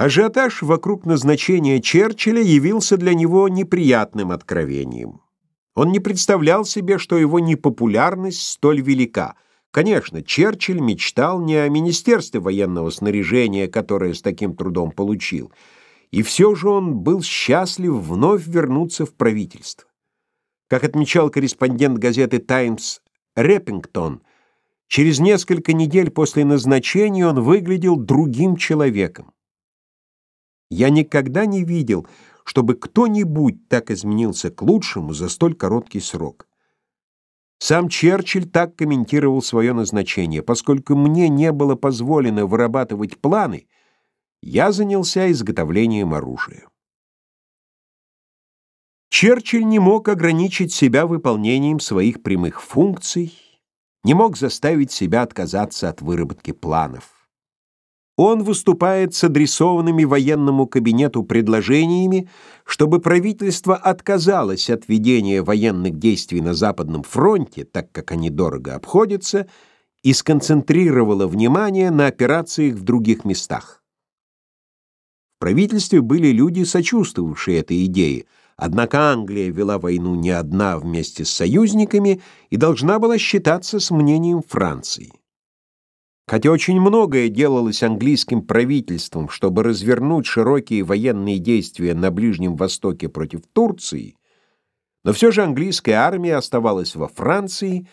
Ажиотаж вокруг назначения Черчилля явился для него неприятным откровением. Он не представлял себе, что его непопулярность столь велика. Конечно, Черчилль мечтал не о Министерстве военного снаряжения, которое с таким трудом получил, и все же он был счастлив вновь вернуться в правительство. Как отмечал корреспондент газеты «Таймс» Реппингтон, через несколько недель после назначения он выглядел другим человеком. Я никогда не видел, чтобы кто-нибудь так изменился к лучшему за столь короткий срок. Сам Черчилль так комментировал свое назначение. Поскольку мне не было позволено вырабатывать планы, я занялся изготовлением оружия. Черчилль не мог ограничить себя выполнением своих прямых функций, не мог заставить себя отказаться от выработки планов. Он выступает с адресованными военному кабинету предложениями, чтобы правительство отказалось от ведения военных действий на Западном фронте, так как они дорого обходятся, и сконцентрировало внимание на операциях в других местах. В правительстве были люди, сочувствовавшие этой идее, однако Англия вела войну не одна вместе с союзниками и должна была считаться с мнением Франции. Хотя очень многое делалось английским правительством, чтобы развернуть широкие военные действия на Ближнем Востоке против Турции, но все же английская армия оставалась во Франции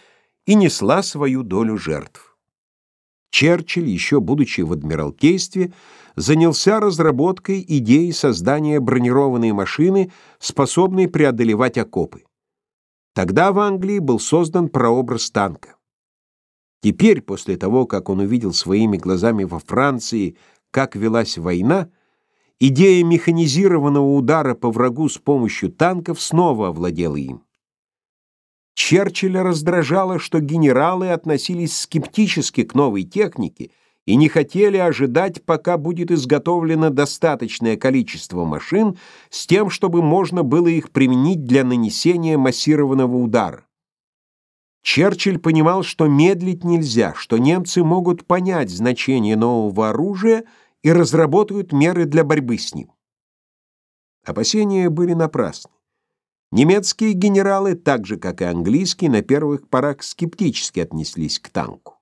и несла свою долю жертв. Черчилль, еще будучи в Адмиралтействе, занялся разработкой идеи создания бронированной машины, способной преодолевать окопы. Тогда в Англии был создан прообраз танка. Теперь, после того, как он увидел своими глазами во Франции, как велась война, идея механизированного удара по врагу с помощью танков снова овладела им. Черчилля раздражало, что генералы относились скептически к новой технике и не хотели ожидать, пока будет изготовлено достаточное количество машин с тем, чтобы можно было их применить для нанесения массированного удара. Черчилль понимал, что медлить нельзя, что немцы могут понять значение нового оружия и разработают меры для борьбы с ним. Опасения были напрасны. Немецкие генералы, так же как и английские, на первых порах скептически отнеслись к танку.